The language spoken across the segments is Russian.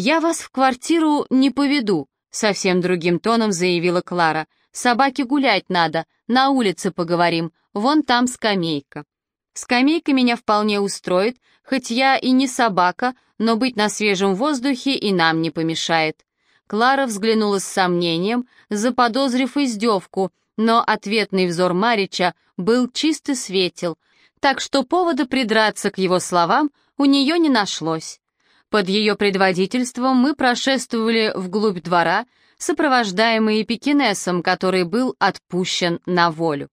«Я вас в квартиру не поведу», — совсем другим тоном заявила Клара. «Собаке гулять надо, на улице поговорим, вон там скамейка». Скамейка меня вполне устроит, хоть я и не собака, но быть на свежем воздухе и нам не помешает. Клара взглянула с сомнением, заподозрив издевку, но ответный взор Марича был чист и светел, так что повода придраться к его словам у нее не нашлось. Под ее предводительством мы прошествовали вглубь двора, сопровождаемые пекинесом, который был отпущен на волю.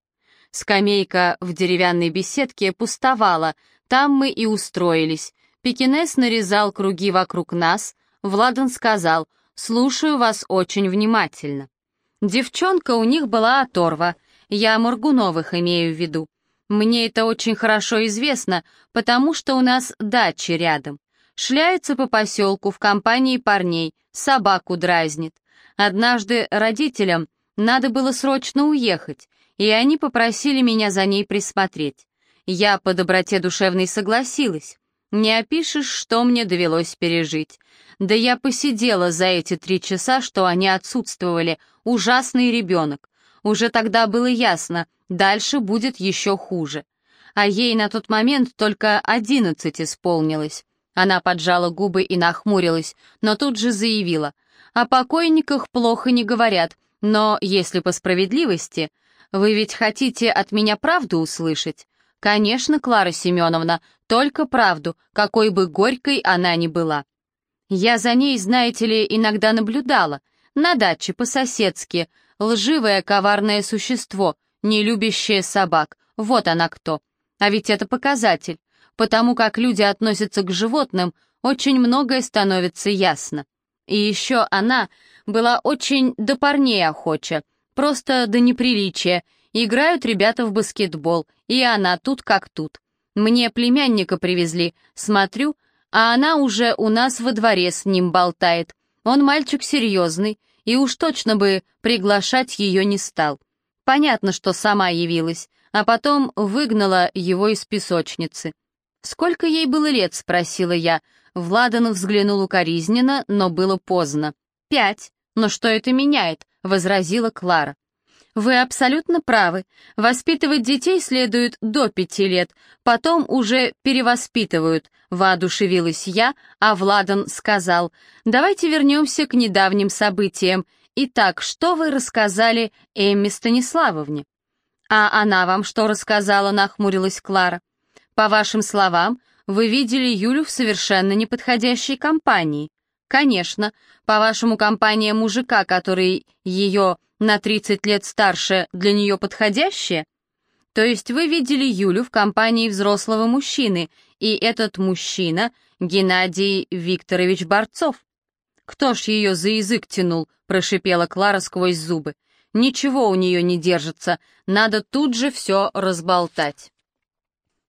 Скамейка в деревянной беседке пустовала, там мы и устроились. Пекинес нарезал круги вокруг нас, Владан сказал «Слушаю вас очень внимательно». Девчонка у них была оторва, я Моргуновых имею в виду. Мне это очень хорошо известно, потому что у нас дачи рядом. Шляется по поселку в компании парней, собаку дразнит. Однажды родителям надо было срочно уехать, и они попросили меня за ней присмотреть. Я по доброте душевной согласилась. Не опишешь, что мне довелось пережить. Да я посидела за эти три часа, что они отсутствовали. Ужасный ребенок. Уже тогда было ясно, дальше будет еще хуже. А ей на тот момент только одиннадцать исполнилось. Она поджала губы и нахмурилась, но тут же заявила, «О покойниках плохо не говорят, но если по справедливости, вы ведь хотите от меня правду услышать?» «Конечно, Клара Семеновна, только правду, какой бы горькой она ни была». Я за ней, знаете ли, иногда наблюдала, на даче по-соседски, лживое коварное существо, не любящее собак, вот она кто. А ведь это показатель. Потому как люди относятся к животным, очень многое становится ясно. И еще она была очень до парней охоча, просто до неприличия. Играют ребята в баскетбол, и она тут как тут. Мне племянника привезли, смотрю, а она уже у нас во дворе с ним болтает. Он мальчик серьезный, и уж точно бы приглашать ее не стал. Понятно, что сама явилась, а потом выгнала его из песочницы. «Сколько ей было лет?» — спросила я. Владан взглянул укоризненно, но было поздно. «Пять. Но что это меняет?» — возразила Клара. «Вы абсолютно правы. Воспитывать детей следует до пяти лет, потом уже перевоспитывают», — воодушевилась я, а Владан сказал, «давайте вернемся к недавним событиям. Итак, что вы рассказали Эмме Станиславовне?» «А она вам что рассказала?» — нахмурилась Клара. По вашим словам, вы видели Юлю в совершенно неподходящей компании. Конечно, по-вашему, компания мужика, который ее на 30 лет старше, для нее подходящая? То есть вы видели Юлю в компании взрослого мужчины, и этот мужчина — Геннадий Викторович Борцов. «Кто ж ее за язык тянул?» — прошипела Клара сквозь зубы. «Ничего у нее не держится, надо тут же все разболтать».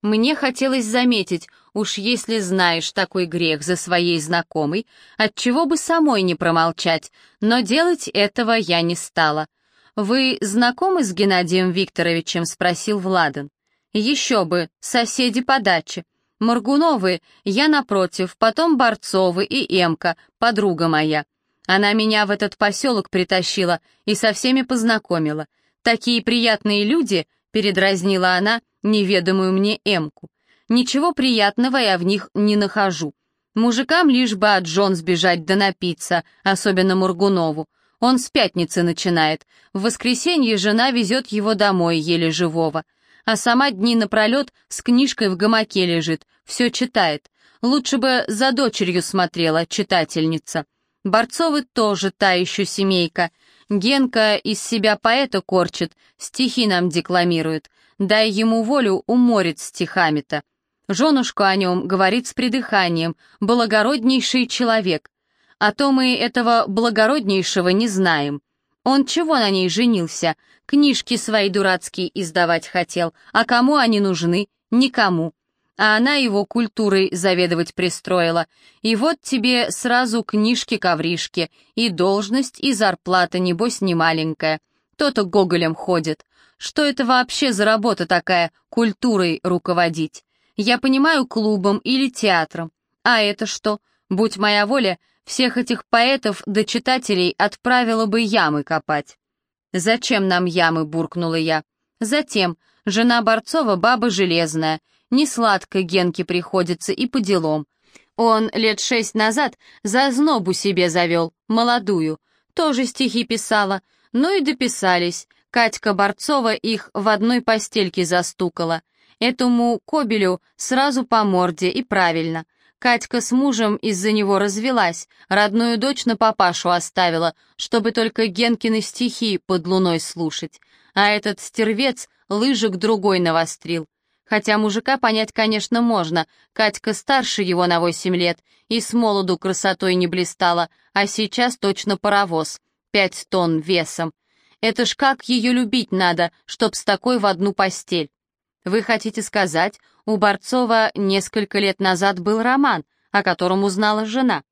Мне хотелось заметить, уж если знаешь такой грех за своей знакомой, отчего бы самой не промолчать, но делать этого я не стала. «Вы знакомы с Геннадием Викторовичем?» — спросил Владан. «Еще бы, соседи по даче. Моргуновы, я напротив, потом Борцовы и Эмка, подруга моя. Она меня в этот поселок притащила и со всеми познакомила. Такие приятные люди, передразнила она неведомую мне эмку. Ничего приятного я в них не нахожу. Мужикам лишь бы от жен сбежать да напиться, особенно Мургунову. Он с пятницы начинает. В воскресенье жена везет его домой, еле живого. А сама дни напролет с книжкой в гамаке лежит, все читает. Лучше бы за дочерью смотрела, читательница. Борцовы тоже та еще семейка. Генка из себя поэта корчит, стихи нам декламирует. Дай ему волю, уморит стихами-то. Женушка о нем говорит с придыханием, благороднейший человек. А то мы этого благороднейшего не знаем. Он чего на ней женился? Книжки свои дурацкие издавать хотел. А кому они нужны? Никому. А она его культурой заведовать пристроила. И вот тебе сразу книжки-ковришки, и должность, и зарплата, небось, немаленькая. То-то Гоголем ходит. Что это вообще за работа такая, культурой руководить? Я понимаю клубом или театром. А это что? Будь моя воля, Всех этих поэтов до читателей отправила бы ямы копать. «Зачем нам ямы?» — буркнула я. «Затем, жена Борцова баба железная, не сладко Генке приходится и по делам. Он лет шесть назад за знобу себе завел, молодую, тоже стихи писала, ну и дописались. Катька Борцова их в одной постельке застукала. Этому Кобелю сразу по морде и правильно. Катька с мужем из-за него развелась, родную дочь на папашу оставила, чтобы только Генкины стихи под луной слушать. А этот стервец лыжик другой навострил. Хотя мужика понять, конечно, можно. Катька старше его на восемь лет и с молоду красотой не блистала, а сейчас точно паровоз. Пять тонн весом. Это ж как ее любить надо, чтоб с такой в одну постель. Вы хотите сказать, у Борцова несколько лет назад был роман, о котором узнала жена?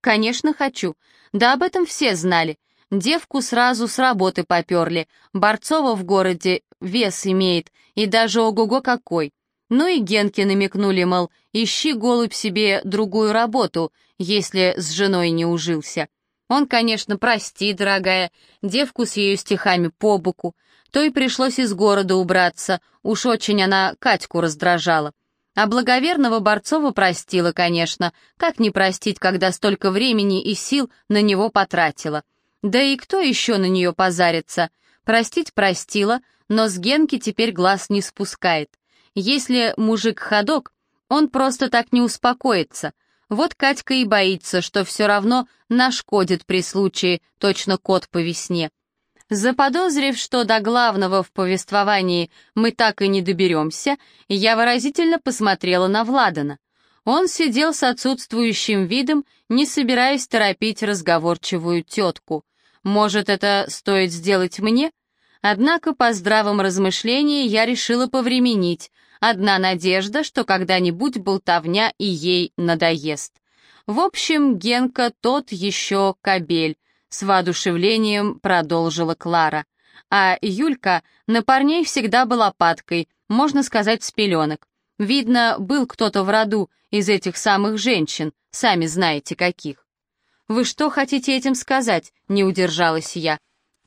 Конечно, хочу. Да об этом все знали. Девку сразу с работы поперли. Борцова в городе вес имеет, и даже ого-го какой. Ну и Генки намекнули, мол, ищи, голубь, себе другую работу, если с женой не ужился. Он, конечно, прости, дорогая, девку с ее стихами по боку, то и пришлось из города убраться, уж очень она Катьку раздражала. А благоверного Борцова простила, конечно, как не простить, когда столько времени и сил на него потратила. Да и кто еще на нее позарится? Простить простила, но с Генки теперь глаз не спускает. Если мужик ходок, он просто так не успокоится. Вот Катька и боится, что все равно нашкодит при случае, точно кот по весне. Заподозрив, что до главного в повествовании мы так и не доберемся, я выразительно посмотрела на Владана. Он сидел с отсутствующим видом, не собираясь торопить разговорчивую тетку. Может, это стоит сделать мне? Однако по здравом размышлении я решила повременить. Одна надежда, что когда-нибудь болтовня и ей надоест. В общем, Генка тот еще кобель, с воодушевлением продолжила Клара. А Юлька на парней всегда была падкой, можно сказать, с пеленок. Видно, был кто-то в роду из этих самых женщин, сами знаете каких. «Вы что хотите этим сказать?» — не удержалась я.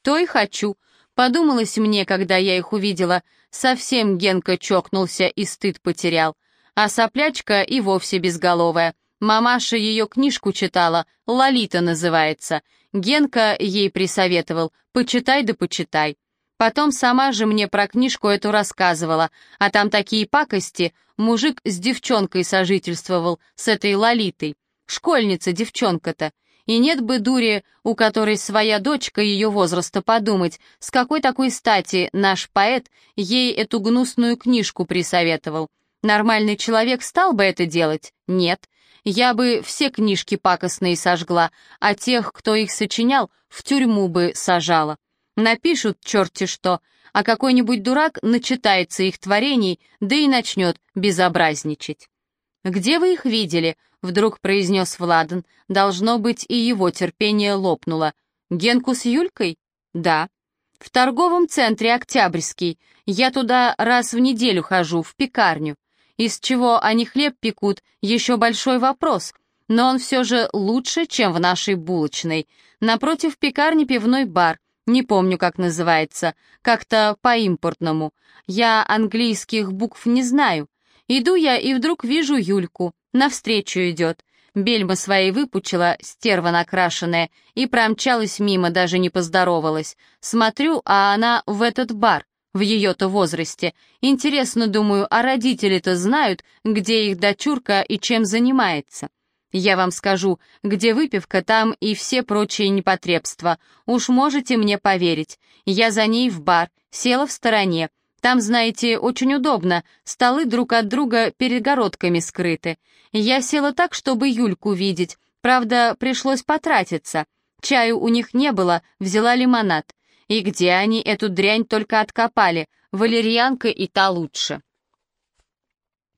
«То и хочу», — подумалось мне, когда я их увидела. Совсем Генка чокнулся и стыд потерял. А соплячка и вовсе безголовая. Мамаша ее книжку читала, «Лолита» называется. Генка ей присоветовал, почитай да почитай. Потом сама же мне про книжку эту рассказывала, а там такие пакости, мужик с девчонкой сожительствовал, с этой Лолитой. Школьница девчонка-то. И нет бы дури, у которой своя дочка ее возраста подумать, с какой такой стати наш поэт ей эту гнусную книжку присоветовал. Нормальный человек стал бы это делать? Нет. Я бы все книжки пакостные сожгла, а тех, кто их сочинял, в тюрьму бы сажала. Напишут черти что, а какой-нибудь дурак начитается их творений, да и начнет безобразничать. «Где вы их видели?» — вдруг произнес Владан. Должно быть, и его терпение лопнуло. «Генку с Юлькой?» «Да». «В торговом центре Октябрьский. Я туда раз в неделю хожу, в пекарню. Из чего они хлеб пекут, еще большой вопрос, но он все же лучше, чем в нашей булочной. Напротив пекарни пивной бар, не помню, как называется, как-то по-импортному. Я английских букв не знаю. Иду я и вдруг вижу Юльку, навстречу идет. Бельма своей выпучила, стерва накрашенная, и промчалась мимо, даже не поздоровалась. Смотрю, а она в этот бар, в ее-то возрасте. Интересно, думаю, а родители-то знают, где их дочурка и чем занимается. Я вам скажу, где выпивка, там и все прочие непотребства. Уж можете мне поверить. Я за ней в бар, села в стороне, там, знаете, очень удобно, столы друг от друга перегородками скрыты. Я села так, чтобы Юльку видеть, правда, пришлось потратиться. Чаю у них не было, взяла лимонад. И где они эту дрянь только откопали, валерьянка и та лучше.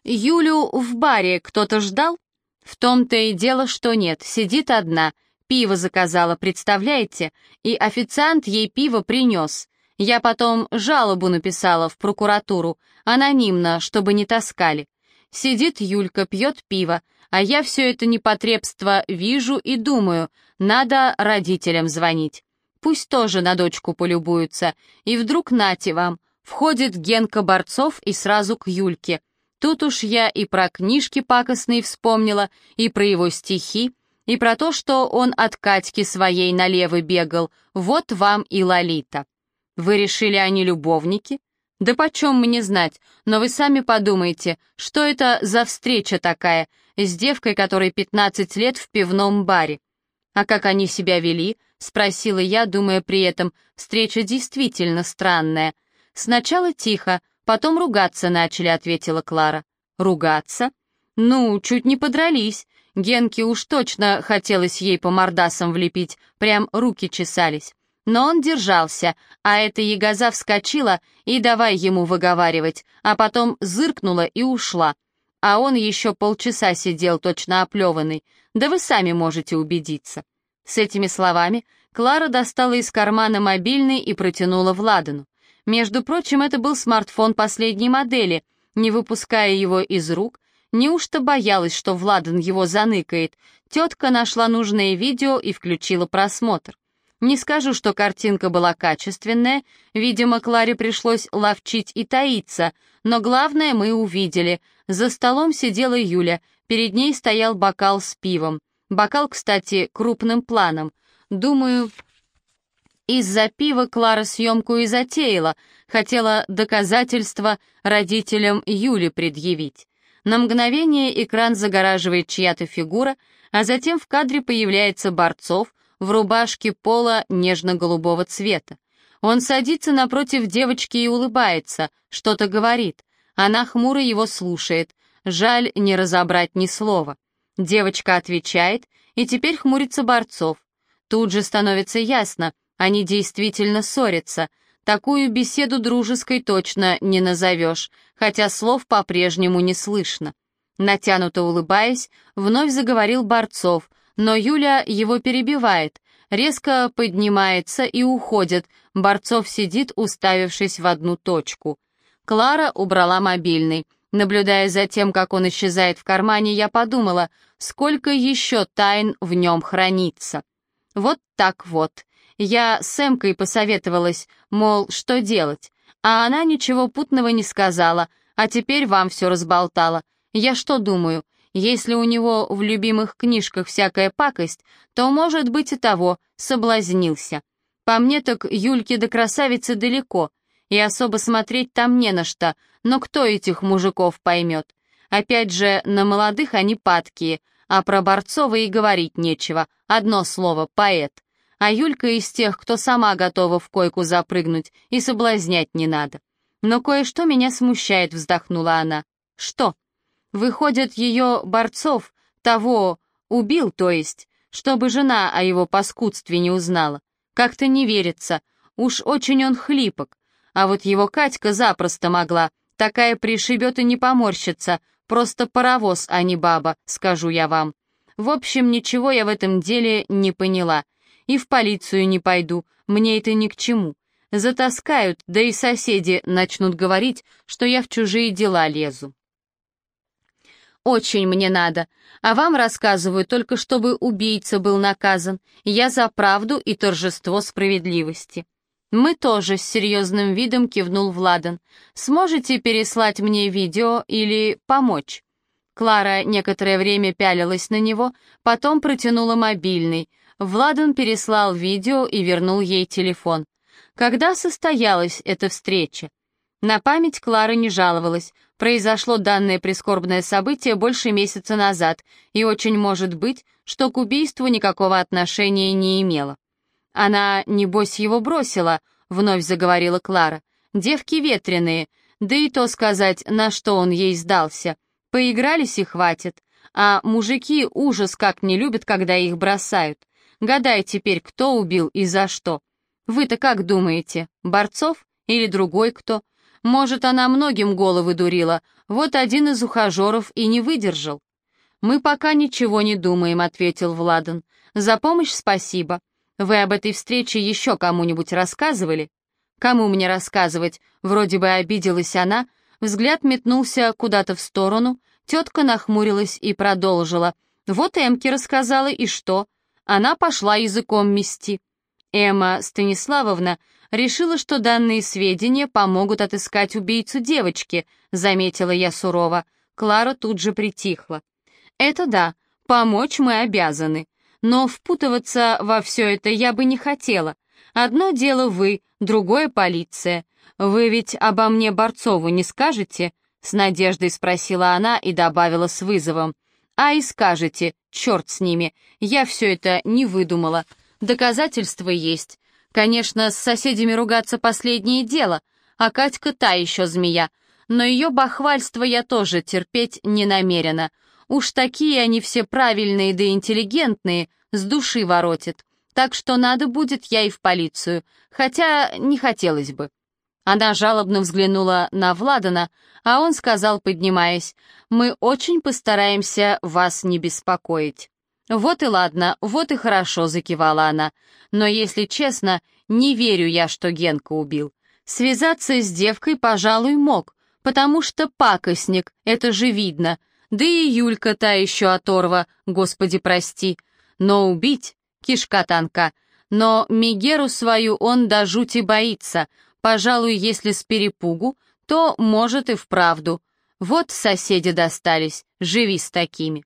Юлю в баре кто-то ждал? В том-то и дело, что нет, сидит одна, пиво заказала, представляете? И официант ей пиво принес. Я потом жалобу написала в прокуратуру, анонимно, чтобы не таскали. Сидит Юлька, пьет пиво, А я все это непотребство вижу и думаю, надо родителям звонить. Пусть тоже на дочку полюбуются. И вдруг нате вам, входит Генка Борцов и сразу к Юльке. Тут уж я и про книжки пакостные вспомнила, и про его стихи, и про то, что он от Катьки своей налево бегал. Вот вам и Лолита. Вы решили, они любовники? Да почем мне знать, но вы сами подумайте, что это за встреча такая с девкой, которой 15 лет в пивном баре. А как они себя вели, спросила я, думая при этом, встреча действительно странная. Сначала тихо, потом ругаться начали, ответила Клара. Ругаться? Ну, чуть не подрались. Генке уж точно хотелось ей по мордасам влепить, прям руки чесались. Но он держался, а эта ягоза вскочила и давай ему выговаривать, а потом зыркнула и ушла. А он еще полчаса сидел точно оплеванный, да вы сами можете убедиться. С этими словами Клара достала из кармана мобильный и протянула Владану. Между прочим, это был смартфон последней модели. Не выпуская его из рук, неужто боялась, что Владан его заныкает, тетка нашла нужное видео и включила просмотр. Не скажу, что картинка была качественная, видимо, Кларе пришлось ловчить и таиться, но главное мы увидели. За столом сидела Юля, перед ней стоял бокал с пивом. Бокал, кстати, крупным планом. Думаю, из-за пива Клара съемку и затеяла, хотела доказательства родителям Юли предъявить. На мгновение экран загораживает чья-то фигура, а затем в кадре появляется Борцов, в рубашке пола нежно-голубого цвета. Он садится напротив девочки и улыбается, что-то говорит. Она хмуро его слушает. Жаль не разобрать ни слова. Девочка отвечает, и теперь хмурится Борцов. Тут же становится ясно, они действительно ссорятся. Такую беседу дружеской точно не назовешь, хотя слов по-прежнему не слышно. Натянуто улыбаясь, вновь заговорил Борцов, но Юля его перебивает, резко поднимается и уходит, Борцов сидит, уставившись в одну точку. Клара убрала мобильный. Наблюдая за тем, как он исчезает в кармане, я подумала, сколько еще тайн в нем хранится. Вот так вот. Я с Эмкой посоветовалась, мол, что делать, а она ничего путного не сказала, а теперь вам все разболтала. Я что думаю, если у него в любимых книжках всякая пакость, то, может быть, и того, соблазнился. По мне так Юльке до красавицы далеко, и особо смотреть там не на что, но кто этих мужиков поймет? Опять же, на молодых они падкие, а про Борцова и говорить нечего, одно слово — поэт. А Юлька из тех, кто сама готова в койку запрыгнуть, и соблазнять не надо. Но кое-что меня смущает, вздохнула она. Что? Выходит, ее борцов, того, убил, то есть, чтобы жена о его паскудстве не узнала. Как-то не верится, уж очень он хлипок. А вот его Катька запросто могла, такая пришибет и не поморщится, просто паровоз, а не баба, скажу я вам. В общем, ничего я в этом деле не поняла. И в полицию не пойду, мне это ни к чему. Затаскают, да и соседи начнут говорить, что я в чужие дела лезу. Очень мне надо. А вам рассказываю только, чтобы убийца был наказан. Я за правду и торжество справедливости». «Мы тоже», — с серьезным видом кивнул Владан. «Сможете переслать мне видео или помочь?» Клара некоторое время пялилась на него, потом протянула мобильный. Владан переслал видео и вернул ей телефон. Когда состоялась эта встреча? На память Клара не жаловалась. Произошло данное прискорбное событие больше месяца назад, и очень может быть, что к убийству никакого отношения не имело. «Она, небось, его бросила», — вновь заговорила Клара. «Девки ветреные, да и то сказать, на что он ей сдался. Поигрались и хватит. А мужики ужас как не любят, когда их бросают. Гадай теперь, кто убил и за что. Вы-то как думаете, Борцов или другой кто? Может, она многим головы дурила, вот один из ухажеров и не выдержал. «Мы пока ничего не думаем», — ответил Владан. «За помощь спасибо. Вы об этой встрече еще кому-нибудь рассказывали?» «Кому мне рассказывать?» Вроде бы обиделась она, взгляд метнулся куда-то в сторону, Тетка нахмурилась и продолжила. Вот Эмки рассказала, и что? Она пошла языком мести. Эмма Станиславовна решила, что данные сведения помогут отыскать убийцу девочки, заметила я сурово. Клара тут же притихла. Это да, помочь мы обязаны. Но впутываться во все это я бы не хотела. Одно дело вы, другое полиция. Вы ведь обо мне Борцову не скажете? С надеждой спросила она и добавила с вызовом. А и скажете, черт с ними, я все это не выдумала. Доказательства есть. Конечно, с соседями ругаться последнее дело, а Катька та еще змея. Но ее бахвальство я тоже терпеть не намерена. Уж такие они все правильные да интеллигентные, с души воротит. Так что надо будет я и в полицию, хотя не хотелось бы. Она жалобно взглянула на Владана, а он сказал, поднимаясь, «Мы очень постараемся вас не беспокоить». «Вот и ладно, вот и хорошо», — закивала она. «Но, если честно, не верю я, что Генка убил. Связаться с девкой, пожалуй, мог, потому что пакостник, это же видно. Да и Юлька та еще оторва, господи прости. Но убить — кишка танка. Но Мегеру свою он до жути боится. Пожалуй, если с перепугу, то, может, и вправду. Вот соседи достались, живи с такими».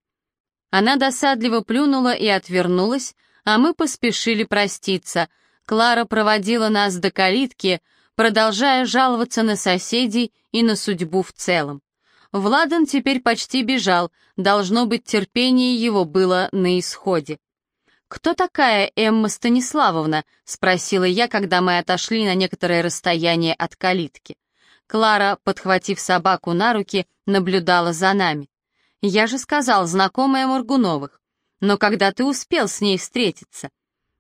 Она досадливо плюнула и отвернулась, а мы поспешили проститься. Клара проводила нас до калитки, продолжая жаловаться на соседей и на судьбу в целом. Владан теперь почти бежал, должно быть, терпение его было на исходе. «Кто такая Эмма Станиславовна?» — спросила я, когда мы отошли на некоторое расстояние от калитки. Клара, подхватив собаку на руки, наблюдала за нами. Я же сказал, знакомая Моргуновых. Но когда ты успел с ней встретиться?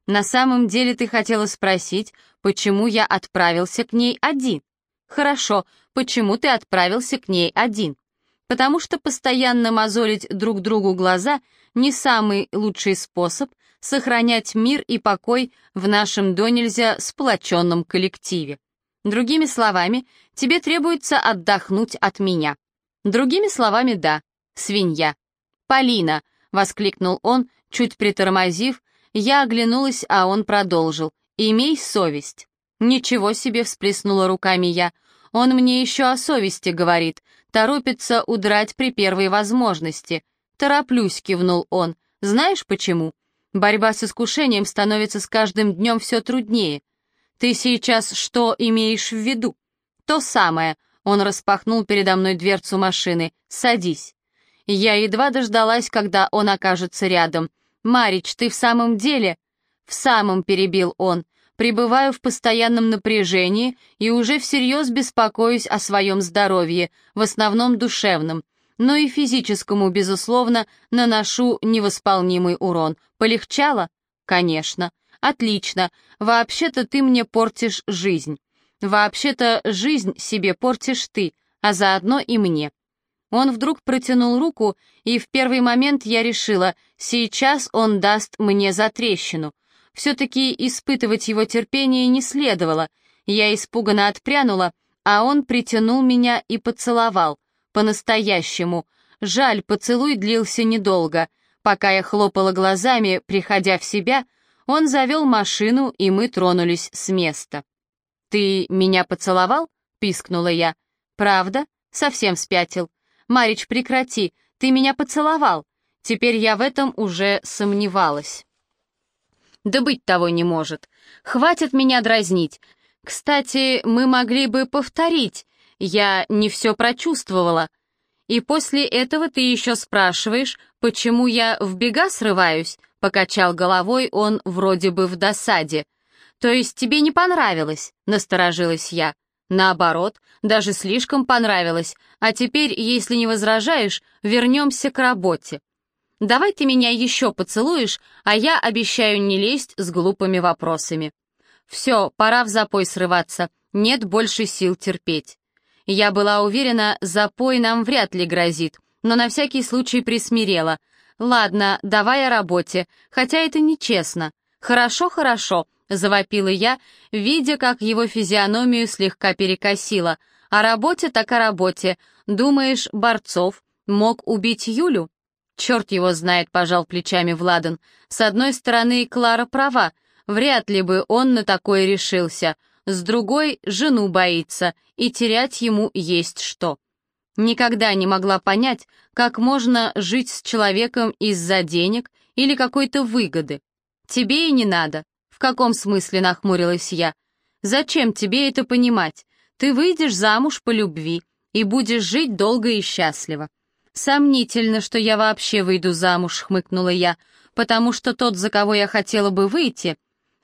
На самом деле ты хотела спросить, почему я отправился к ней один. Хорошо, почему ты отправился к ней один? Потому что постоянно мозолить друг другу глаза не самый лучший способ сохранять мир и покой в нашем до нельзя сплоченном коллективе. Другими словами, тебе требуется отдохнуть от меня. Другими словами, да, свинья. «Полина!» — воскликнул он, чуть притормозив. Я оглянулась, а он продолжил. «Имей совесть». «Ничего себе!» — всплеснула руками я. «Он мне еще о совести говорит. Торопится удрать при первой возможности». «Тороплюсь», — кивнул он. «Знаешь почему? Борьба с искушением становится с каждым днем все труднее. Ты сейчас что имеешь в виду?» «То самое», — он распахнул передо мной дверцу машины. «Садись». Я едва дождалась, когда он окажется рядом. «Марич, ты в самом деле?» «В самом», — перебил он. «Пребываю в постоянном напряжении и уже всерьез беспокоюсь о своем здоровье, в основном душевном. Но и физическому, безусловно, наношу невосполнимый урон. Полегчало?» «Конечно». «Отлично. Вообще-то ты мне портишь жизнь. Вообще-то жизнь себе портишь ты, а заодно и мне. Он вдруг протянул руку, и в первый момент я решила, сейчас он даст мне затрещину. Все-таки испытывать его терпение не следовало. Я испуганно отпрянула, а он притянул меня и поцеловал. По-настоящему. Жаль, поцелуй длился недолго. Пока я хлопала глазами, приходя в себя, он завел машину, и мы тронулись с места. «Ты меня поцеловал?» — пискнула я. «Правда? Совсем спятил. «Марич, прекрати, ты меня поцеловал!» Теперь я в этом уже сомневалась. Да быть того не может. Хватит меня дразнить. Кстати, мы могли бы повторить. Я не все прочувствовала. И после этого ты еще спрашиваешь, почему я в бега срываюсь? Покачал головой он вроде бы в досаде. То есть тебе не понравилось? Насторожилась я. Наоборот, даже слишком понравилось, а теперь, если не возражаешь, вернемся к работе. Давай ты меня еще поцелуешь, а я обещаю не лезть с глупыми вопросами. Все, пора в запой срываться, нет больше сил терпеть. Я была уверена, запой нам вряд ли грозит, но на всякий случай присмирела. Ладно, давай о работе, хотя это нечестно. Хорошо, хорошо, — завопила я, видя, как его физиономию слегка перекосило. «О работе так о работе. Думаешь, Борцов, Мог убить Юлю? Черт его знает, пожал плечами Владан. С одной стороны, Клара права, вряд ли бы он на такое решился. С другой, жену боится, и терять ему есть что. Никогда не могла понять, как можно жить с человеком из-за денег или какой-то выгоды. Тебе и не надо. В каком смысле нахмурилась я? Зачем тебе это понимать? Ты выйдешь замуж по любви и будешь жить долго и счастливо. «Сомнительно, что я вообще выйду замуж», — хмыкнула я, «потому что тот, за кого я хотела бы выйти...»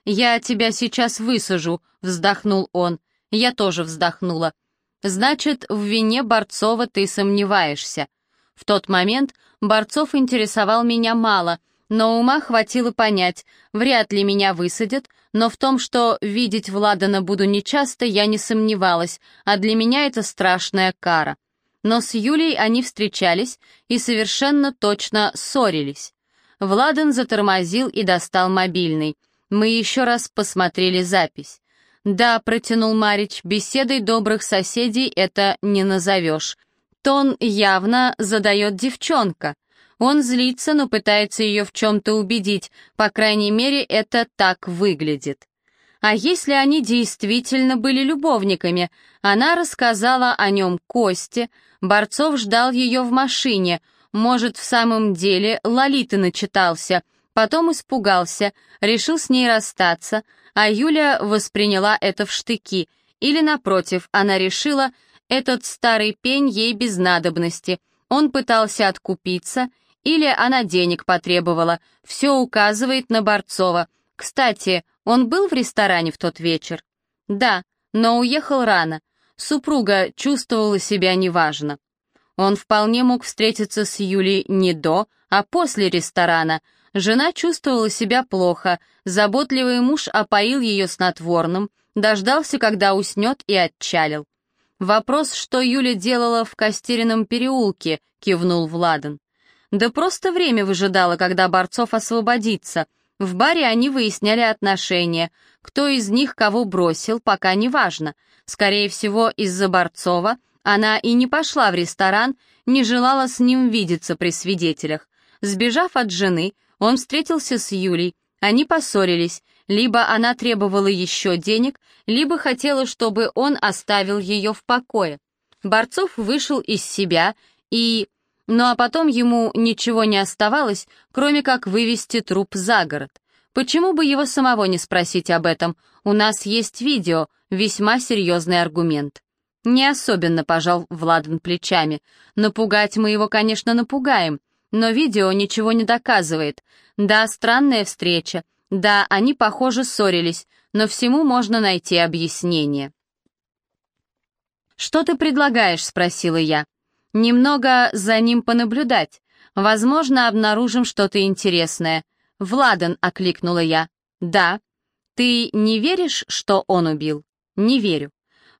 «Я тебя сейчас высажу», — вздохнул он. Я тоже вздохнула. «Значит, в вине Борцова ты сомневаешься». В тот момент Борцов интересовал меня мало, но ума хватило понять, вряд ли меня высадят, но в том, что видеть Владана буду нечасто, я не сомневалась, а для меня это страшная кара. Но с Юлей они встречались и совершенно точно ссорились. Владан затормозил и достал мобильный. Мы еще раз посмотрели запись. «Да», — протянул Марич, — «беседой добрых соседей это не назовешь. Тон явно задает девчонка. Он злится, но пытается ее в чем-то убедить, по крайней мере, это так выглядит. А если они действительно были любовниками? Она рассказала о нем Косте, Борцов ждал ее в машине, может, в самом деле Лолиты начитался, потом испугался, решил с ней расстаться, а Юля восприняла это в штыки, или, напротив, она решила, этот старый пень ей без надобности, он пытался откупиться, или она денег потребовала, все указывает на Борцова. Кстати, он был в ресторане в тот вечер? Да, но уехал рано. Супруга чувствовала себя неважно. Он вполне мог встретиться с Юлей не до, а после ресторана. Жена чувствовала себя плохо, заботливый муж опоил ее снотворным, дождался, когда уснет, и отчалил. «Вопрос, что Юля делала в Костерином переулке», — кивнул Владан. «Да просто время выжидала, когда Борцов освободится. В баре они выясняли отношения. Кто из них кого бросил, пока не важно. Скорее всего, из-за Борцова она и не пошла в ресторан, не желала с ним видеться при свидетелях. Сбежав от жены, он встретился с Юлей, они поссорились, либо она требовала еще денег, либо хотела, чтобы он оставил ее в покое. Борцов вышел из себя и... Ну а потом ему ничего не оставалось, кроме как вывести труп за город. Почему бы его самого не спросить об этом? У нас есть видео, весьма серьезный аргумент. Не особенно пожал Владан плечами. Напугать мы его, конечно, напугаем, но видео ничего не доказывает. Да, странная встреча. Да, они, похоже, ссорились, но всему можно найти объяснение. «Что ты предлагаешь?» — спросила я. «Немного за ним понаблюдать. Возможно, обнаружим что-то интересное. «Владан», — окликнула я. «Да». «Ты не веришь, что он убил?» «Не верю».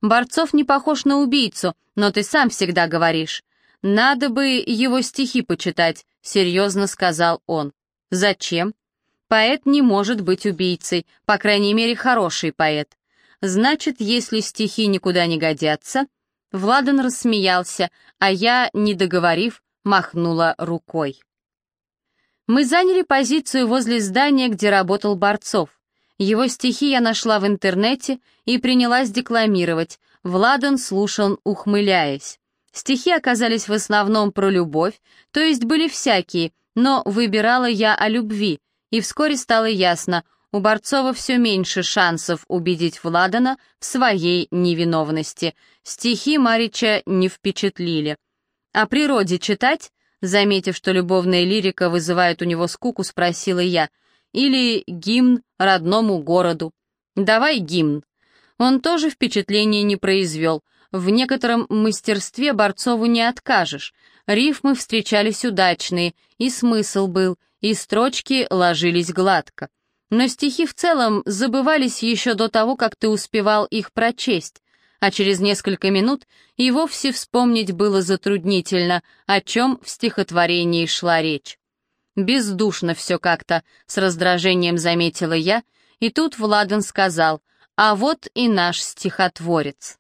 «Борцов не похож на убийцу, но ты сам всегда говоришь». «Надо бы его стихи почитать», — серьезно сказал он. «Зачем?» «Поэт не может быть убийцей, по крайней мере, хороший поэт. Значит, если стихи никуда не годятся...» Владан рассмеялся, а я, не договорив, махнула рукой. Мы заняли позицию возле здания, где работал Борцов. Его стихи я нашла в интернете и принялась декламировать. Владан слушал, ухмыляясь. Стихи оказались в основном про любовь, то есть были всякие, но выбирала я о любви, и вскоре стало ясно, у Борцова все меньше шансов убедить Владана в своей невиновности. Стихи Марича не впечатлили. О природе читать Заметив, что любовная лирика вызывает у него скуку, спросила я. Или гимн родному городу. Давай гимн. Он тоже впечатления не произвел. В некотором мастерстве Борцову не откажешь. Рифмы встречались удачные, и смысл был, и строчки ложились гладко. Но стихи в целом забывались еще до того, как ты успевал их прочесть а через несколько минут и вовсе вспомнить было затруднительно, о чем в стихотворении шла речь. Бездушно все как-то, с раздражением заметила я, и тут Владан сказал, а вот и наш стихотворец.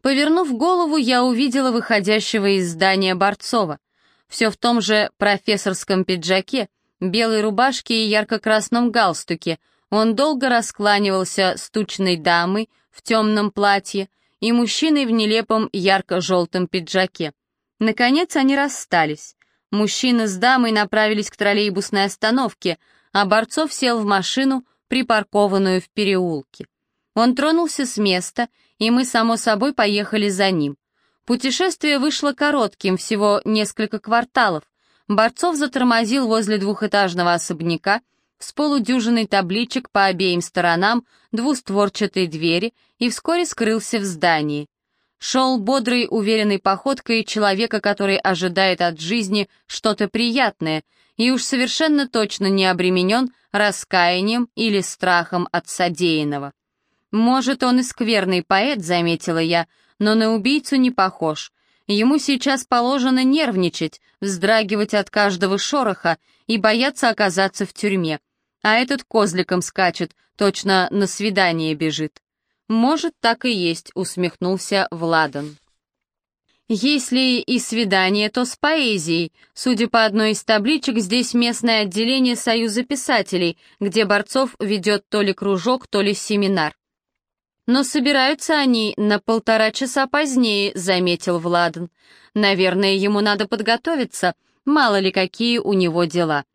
Повернув голову, я увидела выходящего из здания Борцова. Все в том же профессорском пиджаке, белой рубашке и ярко-красном галстуке. Он долго раскланивался с тучной дамой в темном платье и мужчиной в нелепом ярко-желтом пиджаке. Наконец они расстались. Мужчина с дамой направились к троллейбусной остановке, а Борцов сел в машину, припаркованную в переулке. Он тронулся с места, и мы, само собой, поехали за ним. Путешествие вышло коротким, всего несколько кварталов. Борцов затормозил возле двухэтажного особняка, с полудюжиной табличек по обеим сторонам двустворчатой двери и вскоре скрылся в здании. Шел бодрой, уверенной походкой человека, который ожидает от жизни что-то приятное и уж совершенно точно не обременен раскаянием или страхом от содеянного. «Может, он и скверный поэт», — заметила я, «но на убийцу не похож. Ему сейчас положено нервничать, вздрагивать от каждого шороха и бояться оказаться в тюрьме. А этот козликом скачет, точно на свидание бежит». «Может, так и есть», — усмехнулся Владан. Если и свидание, то с поэзией. Судя по одной из табличек, здесь местное отделение Союза писателей, где Борцов ведет то ли кружок, то ли семинар. «Но собираются они на полтора часа позднее», — заметил Владан. «Наверное, ему надо подготовиться, мало ли какие у него дела.